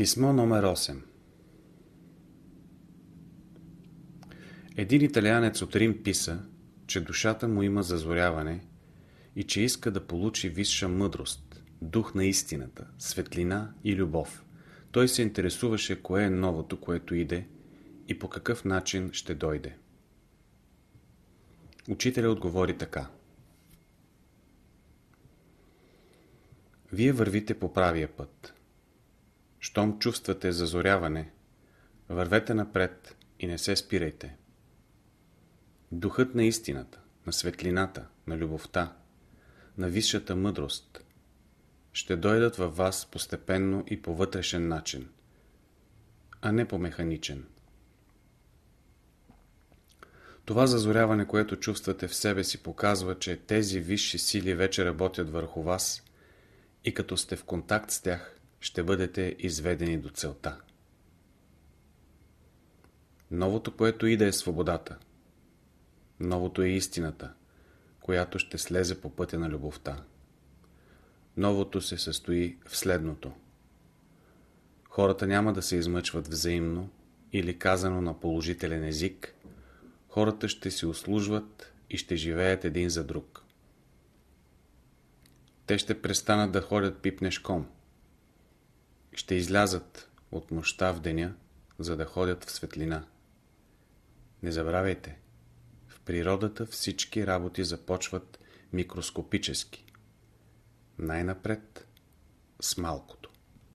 Писмо номер 8 Един италианец от Рим писа, че душата му има зазоряване и че иска да получи висша мъдрост, дух на истината, светлина и любов. Той се интересуваше кое е новото, което иде и по какъв начин ще дойде. Учителя отговори така. Вие вървите по правия път. Щом чувствате зазоряване, вървете напред и не се спирайте. Духът на истината, на светлината, на любовта, на висшата мъдрост ще дойдат във вас постепенно и по вътрешен начин, а не по механичен. Това зазоряване, което чувствате в себе си, показва, че тези висши сили вече работят върху вас и като сте в контакт с тях, ще бъдете изведени до целта. Новото, което иде е свободата. Новото е истината, която ще слезе по пътя на любовта. Новото се състои в следното. Хората няма да се измъчват взаимно или казано на положителен език. Хората ще си услужват и ще живеят един за друг. Те ще престанат да ходят пипнешком ще излязат от нощта в деня, за да ходят в светлина. Не забравяйте, в природата всички работи започват микроскопически. Най-напред с малко.